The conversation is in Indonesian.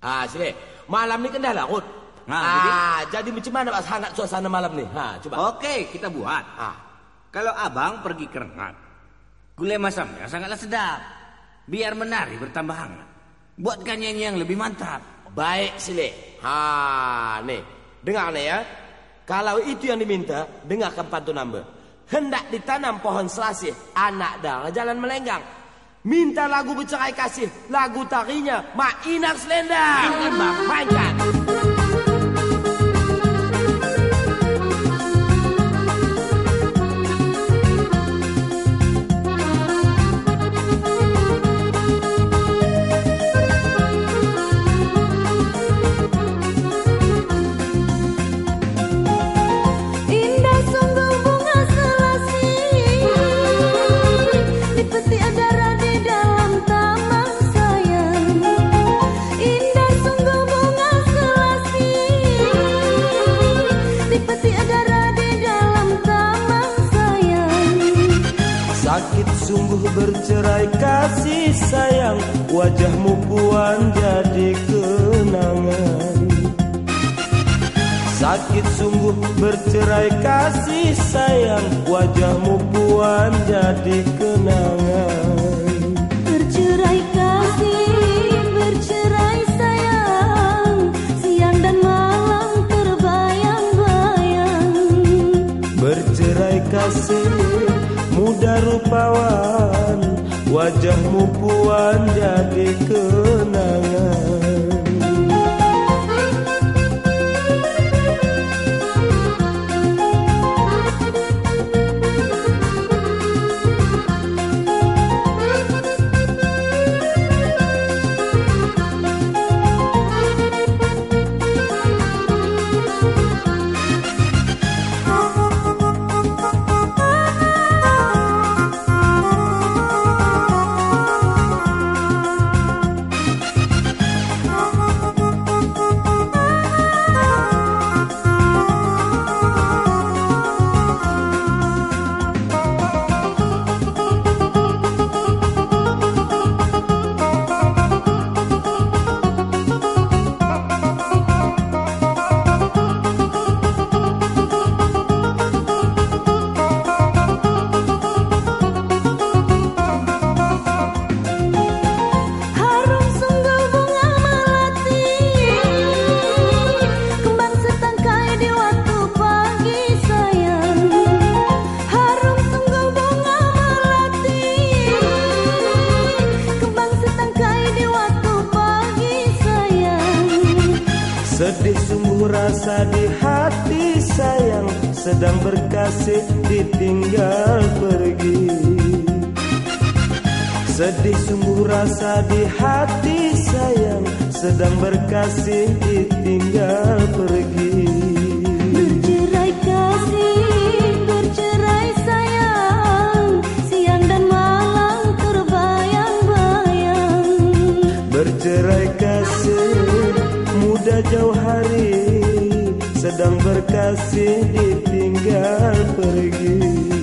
Ah, sini. Malam ni kan dah larut. Ha, ah, jadi? macam mana Pak hangat suasana malam ni? Ha, coba. Oke, kita buat. Ah. Kalau abang pergi ke rengat, gulai masamnya sangatlah sedap. Biar menari bertambah hangat. Buatkan nyanyi yang lebih mantap. Baik, Sile. Ha, nih. Dengar nih ya. Kalau itu yang diminta, dengarkan pantun nambah. Hendak ditanam pohon selasih, anak darah jalan melenggang. Minta lagu bercerai kasih, lagu tarinya Mak Inak Selendang. Mainkan, Bang. Mainkan. Peti adara di dalam taman sayang. Sakit sungguh bercerai kasih sayang Wajahmu puan jadi kenangan. Sakit sungguh bercerai kasih sayang Wajahmu puan jadi kenangan Wajahmu puan jadi kenangan rasa di hati sayang Sedang berkasih ditinggal pergi. Sedih sungguh rasa di hati sayang Sedang berkasih ditinggal pergi berkasih ditinggal pergi.